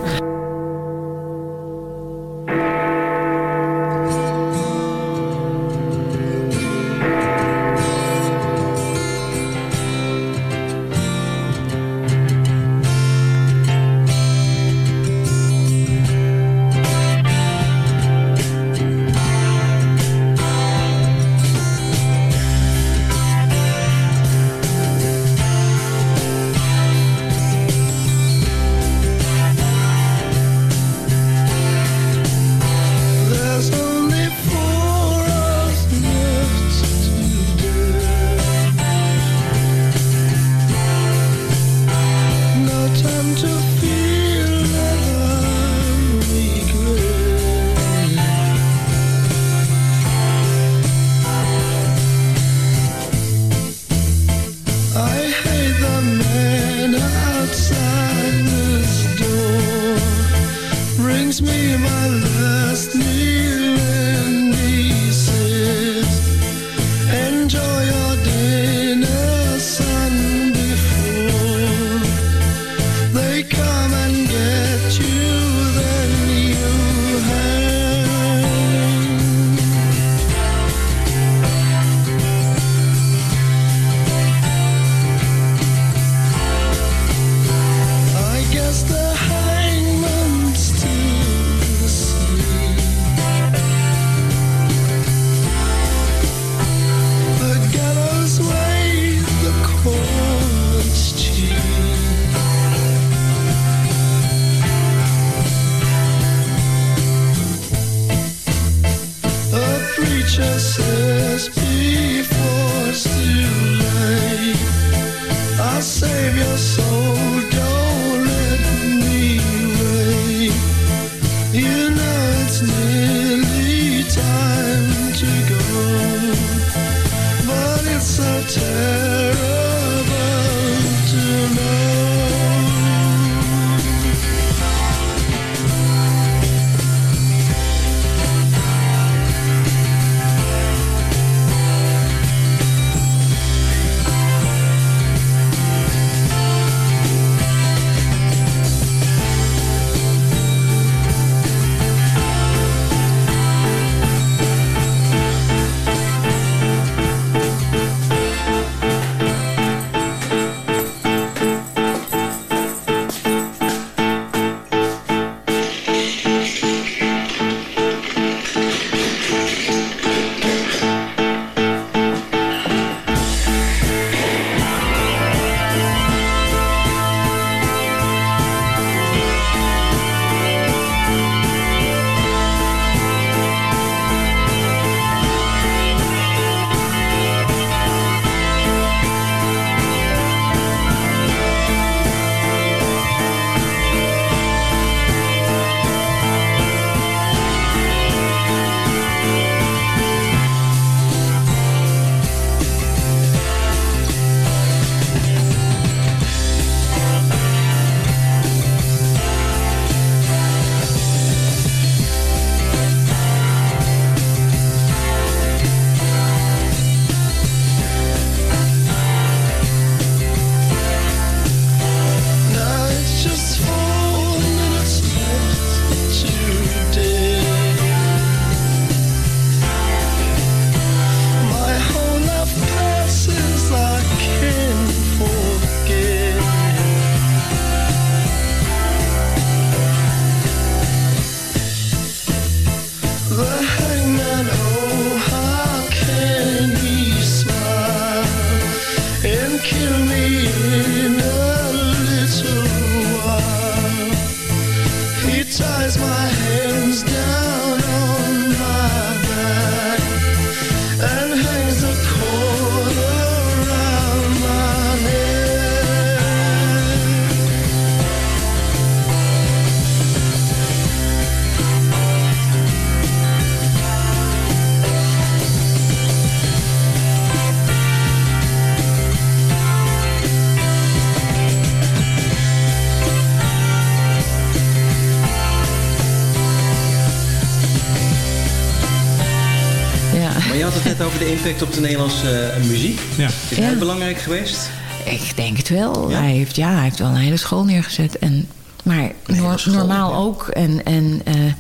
Impact op de Nederlandse eh, muziek. Ja. Is hij Ja. belangrijk geweest? Ik denk het wel. Hij, heeft, ja, hij heeft wel een hele school neergezet. En, maar school, normaal ja. ook. En, en eh,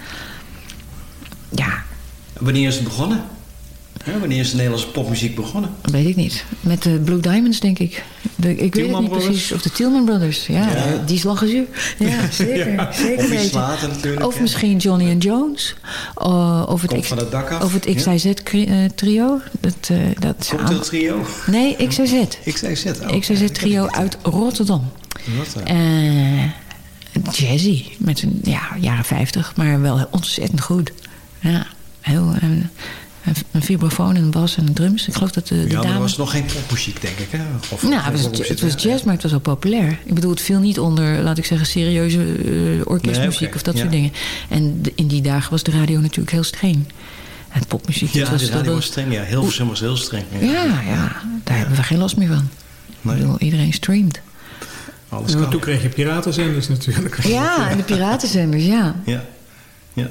ja, Wanneer is het begonnen? Wanneer is de Nederlandse popmuziek begonnen? weet ik niet. Met de Blue Diamonds, denk ik. De, ik weet niet Brothers? precies. Of de Tillman Brothers. Ja, Ja. die is lachen Ja, zeker. Ja. zeker Of natuurlijk, misschien Johnny and Jones. Uh, of het X- van het dak af, Of het. XIZ-trio. dat, eh, dat Komt het trio? Nee, XIZ. XIZ, oh. XIZ-trio uit Rotterdam. Rotterdam. Eh, jazzy, met zijn ja, jaren 50, maar wel ontzettend goed. Ja, heel, een, een vibrafoon en een bas en een drums. Ik geloof dat de, de Ja, maar er was nog geen popmuziek, denk ik. Hè? Of, nou, het was, het was jazz, maar het was wel populair. Ik bedoel, het viel niet onder, laat ik zeggen, serieuze eh, orkestmuziek Nee, of dat ja. soort dingen. En de- in die dagen was de radio natuurlijk heel streng. Het popmuziek. Ja, was, de radio dat was streng. Ja, Hilversum was heel streng. Ja, ja, daar hebben we geen last meer van. Ik bedoel, iedereen streamt. Alles kan. toen kreeg je piratenzenders natuurlijk. Ja, en de piratenzenders, ja. Ja. ja.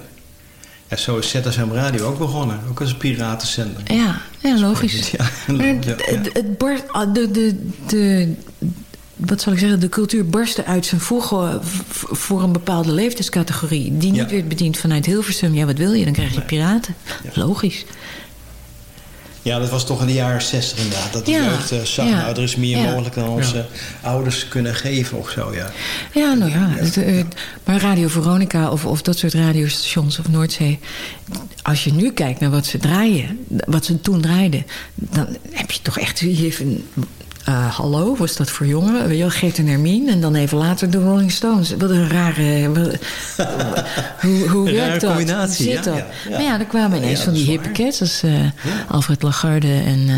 Ja, zo is ZSM Radio ook begonnen. Ook als een piratenzender. Ja, ja logisch. <laughs> Ja, Maar ja, het, ah, de, de, de, wat zal ik zeggen, de cultuur barstte uit zijn voegen voor een bepaalde leeftijdscategorie. Die niet Ja. werd bediend vanuit Hilversum. Ja, wat wil je? Dan krijg je piraten. Logisch. Ja, dat was toch in de jaren 60 inderdaad. Dat de Ja, jeugd eh, zag, ja, nou, er is meer ja. mogelijk dan onze ouders kunnen geven of zo, ja. Ja, nou ja. Het, eh, maar Radio Veronica of, of dat soort radiostations of Noordzee. Als je nu kijkt naar wat ze draaien, wat ze toen draaiden, dan heb je toch echt hier eh, hallo, was dat voor jongeren? Weet je wel, Gert en Hermine. En dan even later de Rolling Stones. Wat een rare... <laughs> hoe hoe Een werkt dat? combinatie, Hoe ja, zit dat? ja. Maar ja, er kwamen ineens van die hippe cats. Als eh, Alfred Lagarde en... eh,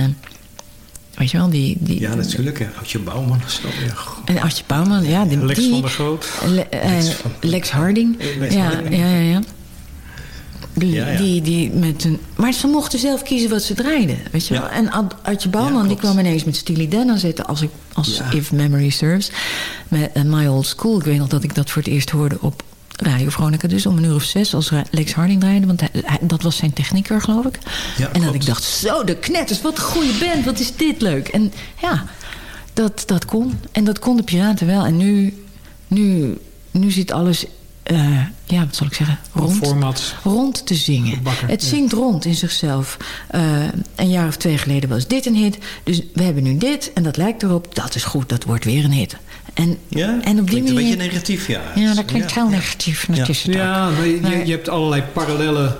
weet je wel, die... die Ja, natuurlijk. Houtje Bouwman. Zo, ja. en Artje Bouwman, ja. Die, Lex van der Groot. Le- Lex, Harding. Lex ja, Harding. ja, ja, ja. Die, Ja, ja. Die, die met een, maar ze mochten zelf kiezen wat ze draaiden. Weet je wel? Ja. En Ad- Artje Bouwman die kwam ineens met Steely Dan aan zitten. Als, ik, als. If Memory Serves. Met eh, My Old School. Ik weet nog dat ik dat voor het eerst hoorde op Radio Veronica. Dus om een uur of zes als Lex Harding draaide. Want hij- hij- dat was zijn technieker geloof ik. Ja, en dat klopt. ik dacht, zo de knetters. Wat een goede band. Wat is dit leuk. En ja, dat, dat kon. En dat kon de Piraten wel. En nu, nu, nu zit alles... eh, ja, wat zal ik zeggen? Rond, rond te zingen. Bakker, het ja. zingt rond in zichzelf. Eh, een jaar of twee geleden was dit een hit. Dus we hebben nu dit en dat lijkt erop. Dat is goed, dat wordt weer een hit. En, Ja? en op die Klinkt een manier... beetje negatief, ja. Ja, dat klinkt Ja. heel negatief. Ja. Ja, maar je, je hebt allerlei parallele...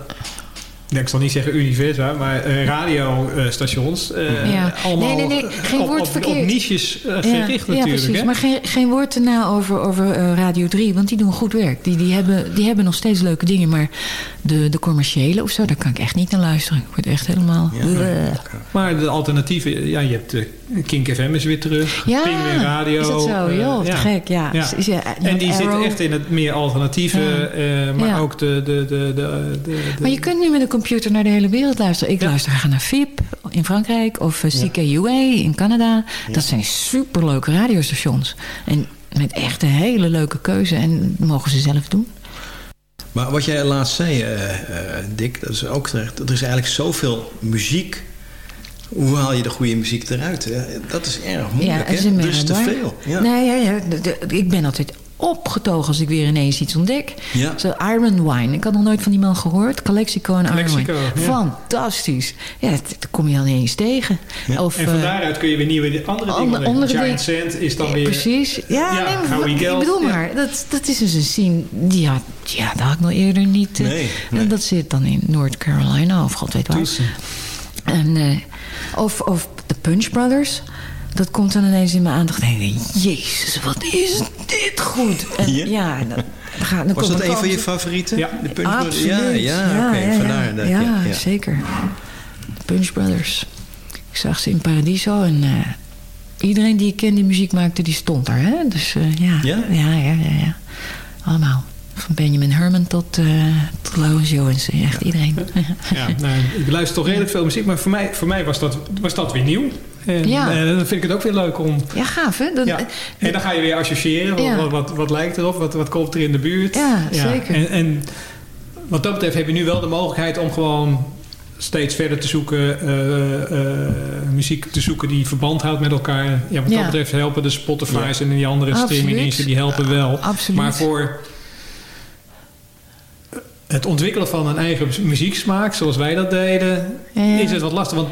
ja, ik zal niet zeggen universa, maar eh, radiostations. eh, Ja. Allemaal Nee, nee, nee, geen op, woord op, verkeerd. op niches eh, Ja, gericht ja, natuurlijk. precies. hè? Maar geen, geen woord erna over, over eh, Radio 3. Want die doen goed werk. Die, die, hebben, die hebben nog steeds leuke dingen. Maar de, de commerciële of zo, daar kan ik echt niet naar luisteren. Ik word echt helemaal... Maar de alternatieven, ja, je hebt Kink FM is weer terug. Ja, Radio. is dat zo? Joh, te gek, ja. Is- ja, en die zitten echt in het meer alternatieve, Ja. eh, maar Ja. ook de... de, de, de, de, de- Maar je kunt nu met een computer naar de hele wereld luisteren. Ik luister graag naar VIP in Frankrijk of eh, CKUA in Canada. Dat zijn superleuke radiostations. En met echt een hele leuke keuze. En dat mogen ze zelf doen. Maar wat jij laatst zei, eh, eh, Dick, dat is ook terecht. Er is eigenlijk zoveel muziek. Hoe haal je de goede muziek eruit? hè? Dat is erg moeilijk, is hè? Er is te veel. Ja. Nee, ja, ik ben altijd opgetogen als ik weer ineens iets ontdek. Ja. Zo Iron Wine. Ik had nog nooit van die man gehoord. Calexico en Iron Calexico, Wine. ja. Fantastisch. Ja, dat, dat kom je dan ineens tegen. Of, en van eh, daaruit kun je weer nieuwe andere dingen ontdekken. andere Giant. Sand is dan Ja, weer... Precies. Ja, Ja, nee, maar ik bedoel ja. maar, dat, dat is dus een scene die had, ja, dat had ik nog eerder niet. eh, Nee, en. Dat zit dan in North Carolina of god weet waar. En, eh, of, of de Punch Brothers. Dat komt dan ineens in mijn aandacht. En ik denk, jezus, wat is dit goed. En, Ja? ja, dan, dan dan Was dat een van je favorieten? Ja. de Punch Brothers? Ja, ja, oké. ja, vandaar. ja. dat- ja, ja, ja. zeker. De Punch Brothers. Ik zag ze in Paradiso en eh, iedereen die ik ken die muziek maakte, die stond daar. Hè? Dus eh, ja. Ja? Ja, ja, ja, ja. Allemaal. Van Benjamin Herman tot, eh tot Johansson. Echt iedereen. Ja, <laughs> nou, ik luister toch redelijk veel muziek, maar voor mij, voor mij was, dat, was dat weer nieuw. En Ja. eh, dan vind ik het ook weer leuk om... Ja, gaaf hè? Dat, Ja. En dan ga je weer associëren. Wat, Ja. wat, wat, wat lijkt erop? Wat, wat komt er in de buurt? Ja, zeker. En, en wat dat betreft heb je nu wel de mogelijkheid om gewoon steeds verder te zoeken, eh, eh, muziek te zoeken die verband houdt met elkaar. Ja, wat Ja. dat betreft helpen de Spotify's en die andere streamingdiensten, die helpen wel. Absoluut. Maar voor het ontwikkelen van een eigen muzieksmaak, zoals wij dat deden, Ja. is het wat lastig, want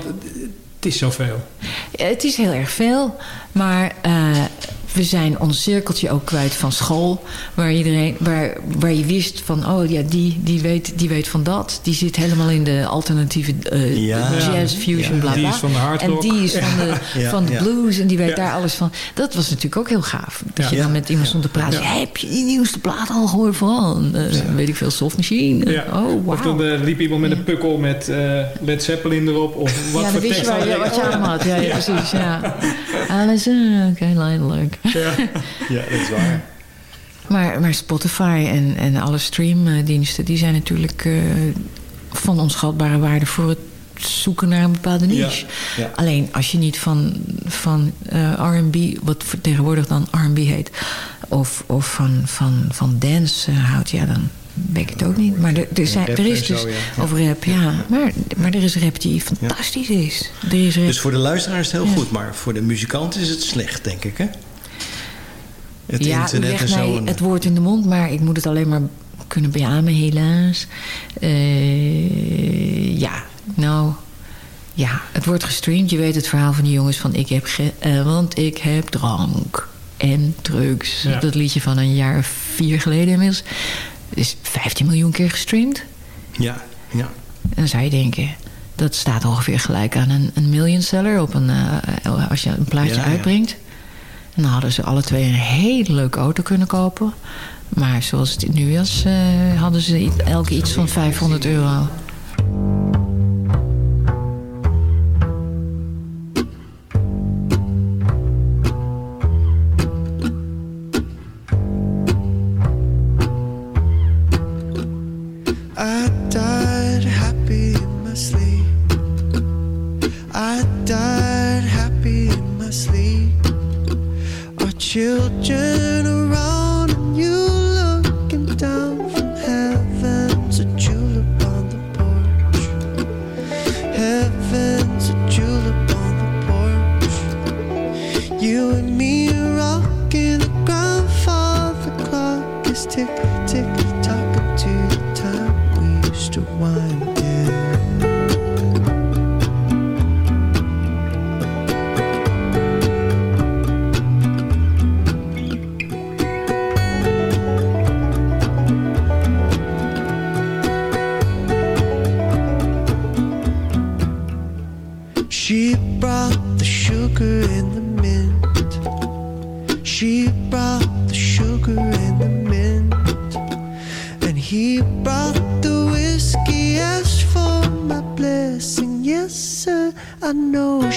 het is zoveel. Het is heel erg veel, maar eh, we zijn ons cirkeltje ook kwijt van school. Waar, iedereen, waar, waar je wist van, oh ja, die, die, weet, die weet van dat. Die zit helemaal in de alternatieve eh, Ja. jazz, fusion, Ja. bla Die is van de hard En die is van de, Ja, van de blues en die weet Ja. daar alles van. Dat was natuurlijk ook heel gaaf. Dat je dan met iemand stond te praten. Ja. Heb je die nieuwste plaat al gehoord van? eh, Weet ik veel, Soft Machine. Ja. Oh, Of dan eh, liep iemand met een pukkel met eh, Led Zeppelin erop. Of wat ja, voor dan wist je tekst waar je, wat je aan had. Ja, ja, <laughs> precies. Ja. Alles, oké, leuk. <laughs> Ja. Ja, dat is waar. Maar, maar Spotify en, en alle streamdiensten... die zijn natuurlijk eh, van onschatbare waarde... voor het zoeken naar een bepaalde niche. Ja, ja. Alleen als je niet van, van eh, R&B... wat tegenwoordig dan R&B heet... of, of van, van, van dance eh, houdt... ja, dan weet ik het ook niet. Maar er, er, zijn, er is dus... zo, ja. Ja. Of rap, ja. Maar, maar er is rap die fantastisch is. Er is rap Dus voor de luisteraar is het heel Ja. goed, maar voor de muzikant is het slecht, denk ik, hè? Het ja, u internet legt en zo. mij het woord in de mond, maar ik moet het alleen maar kunnen beamen, helaas. Eh, ja, nou, ja, het wordt gestreamd. Je weet het verhaal van die jongens van ik heb, ge- eh, want ik heb drank en drugs. Ja. Dat liedje van een jaar of vier geleden inmiddels. Is 15 miljoen keer gestreamd. Ja, ja. En dan zou je denken, dat staat ongeveer gelijk aan een, een million seller op een, eh, als je een plaatje Ja, ja. En dan hadden ze alle twee een hele leuke auto kunnen kopen. Maar zoals het nu is, eh, hadden ze elke iets van 500 euro. She brought the sugar in the mint. She brought the sugar in the mint. And he brought the whiskey, asked for my blessing. Yes, sir, I know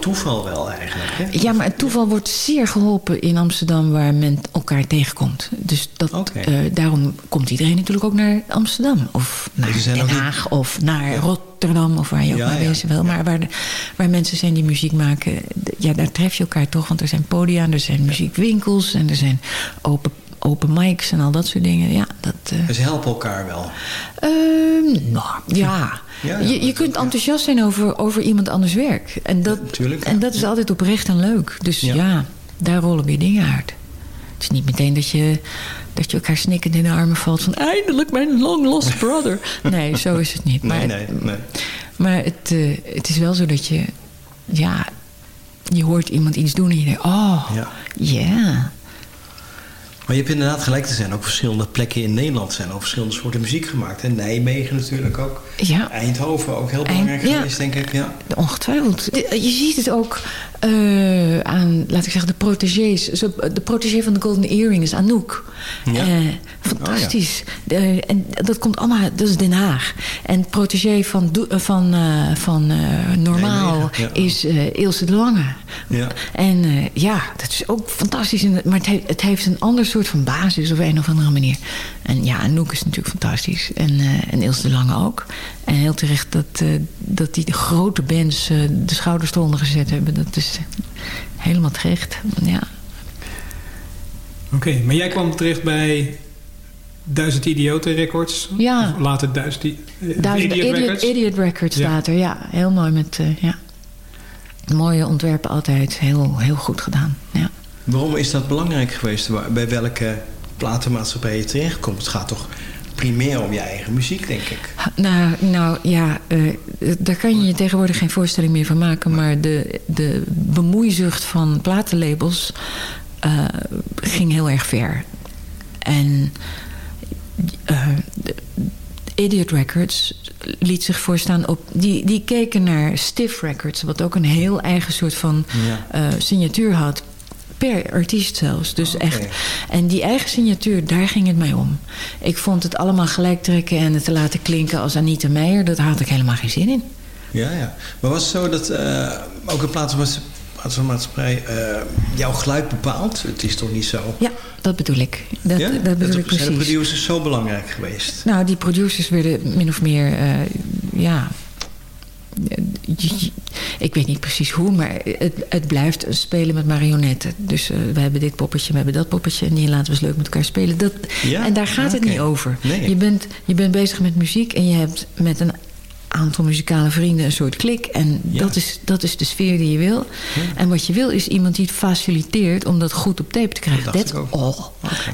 toeval wel. Hè? Ja, maar het toeval wordt zeer geholpen in Amsterdam waar men elkaar tegenkomt. Dus dat, eh, daarom komt iedereen natuurlijk ook naar Amsterdam. Of naar Den niet- Haag of naar Rotterdam of waar je ook Ja, maar ja. wezen wil. Maar waar, de- waar mensen zijn die muziek maken, ja, daar tref je elkaar toch. Want er zijn podia, er zijn muziekwinkels en er zijn open, open mics en al dat soort dingen. Ja, dat... Dus ze helpen elkaar wel. Ehm, nou, ja. Ja, ja, je, je kunt enthousiast zijn over, over iemand anders werk. En dat, en dat is altijd oprecht en leuk. Dus ja. daar rollen weer dingen uit. Het is niet meteen dat je, dat je elkaar snikkend in de armen valt van... eindelijk mijn long lost brother. <laughs> Nee, zo is het niet. Maar, nee, nee, nee. maar het, eh, het is wel zo dat je... Ja, je hoort iemand iets doen en je denkt... Oh, ja. Maar je hebt inderdaad gelijk, er zijn ook verschillende plekken in Nederland... zijn ook verschillende soorten muziek gemaakt. En Nijmegen natuurlijk ook. Ja. Eindhoven ook heel belangrijk ja. geweest, denk ik. Ja. Ongetwijfeld. Je ziet het ook eh, aan, laat ik zeggen, de protégés. De protégé van de Golden Earring is Anouk. Ja. Eh, fantastisch. De- en dat komt allemaal, dat is Den Haag. En protégé van, eh, van, van Normaal ja. is Ilse de Lange. Ja. En ja, dat is ook fantastisch. Maar het het heeft een ander soort van basis op een of andere manier. En ja, Anouk is natuurlijk fantastisch. En, eh, en Ilse de Lange ook. En heel terecht dat, eh, dat die de grote bands eh, de schouders eronder gezet hebben. Dat is helemaal terecht. Ja. Oké, maar jij kwam terecht bij Duizend Idioten Records. Ja. Of later Duizend, Duizend Idiot, Idiot, Records. Idiot Records Ja. staat er. Ja, heel mooi met... eh, ja. Mooie ontwerpen altijd. Heel, heel goed gedaan. Ja. Waarom is dat belangrijk geweest? Bij welke platenmaatschappij je terechtkomt? Het gaat toch primair om je eigen muziek, denk ik. Nou, nou ja, eh, daar kan je je tegenwoordig geen voorstelling meer van maken. Maar de, de bemoeizucht van platenlabels eh, ging heel erg ver. En eh, Idiot Records liet zich voorstaan op... Die, die keken naar Stiff Records, wat ook een heel eigen soort van Ja. signatuur had. Per artiest zelfs. Dus echt. En die eigen signatuur, daar ging het mij om. Ik vond het allemaal gelijk trekken en het te laten klinken als Anita Meijer. Dat had ik helemaal geen zin in. Ja, ja. Maar was het zo dat eh, ook een platenmaatschappij platenmaatschappij, eh, jouw geluid bepaalt? Het is toch niet zo? Ja, dat bedoel ik. Dat, ja? dat bedoel ik zijn de precies. producers zo belangrijk geweest? Nou, die producers werden min of meer, eh, ja... Ik weet niet precies hoe, maar het, het blijft spelen met marionetten. Dus eh, we hebben dit poppetje, we hebben dat poppetje... en die laten we eens leuk met elkaar spelen. Dat, Ja? En daar gaat het niet over. Nee. Je, bent, je bent bezig met muziek en je hebt met een aantal muzikale vrienden een soort klik. En dat, is, dat is de sfeer die je wil. En wat je wil is iemand die het faciliteert om dat goed op tape te krijgen. Dat all.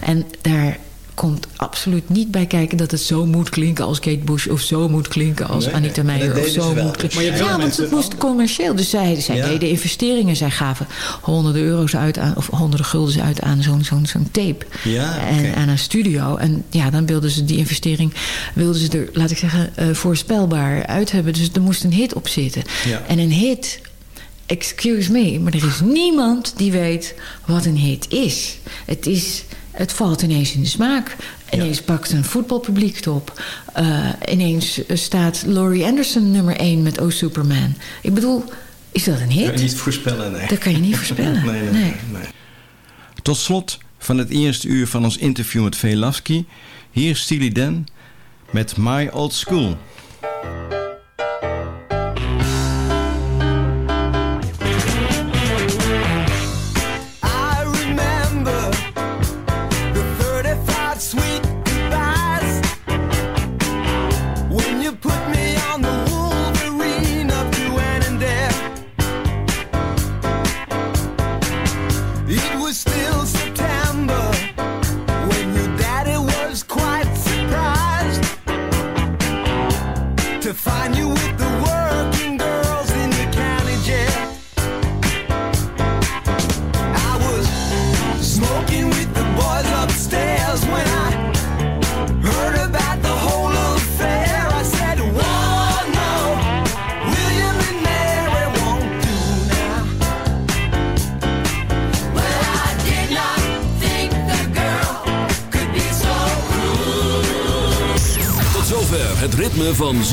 En daar komt absoluut niet bij kijken dat het zo moet klinken als Kate Bush... of zo moet klinken als Nee, Anita Meijer of zo moet klinken. Ja, want het moest commercieel. Dus zij, zij Ja. deden investeringen. Zij gaven honderden euro's uit aan... of honderden guldens uit aan zo'n zo'n zo'n tape. Ja, en aan een studio. En ja, dan wilden ze die investering... wilden ze er, laat ik zeggen, eh, voorspelbaar uit hebben. Dus er moest een hit op zitten. Ja. En een hit... Excuse me, maar er is niemand die weet wat een hit is. Het is... Het valt ineens in de smaak. Ineens pakt een voetbalpubliek het op. Eh, ineens staat Laurie Anderson nummer 1 met Oh Superman. Ik bedoel, is dat een Kan je hit? niet voorspellen, nee. Dat kan je niet voorspellen. <laughs> nee, nee, Nee. Tot slot van het eerste uur van ons interview met Velasky. Hier is Steely Dan met My Old School.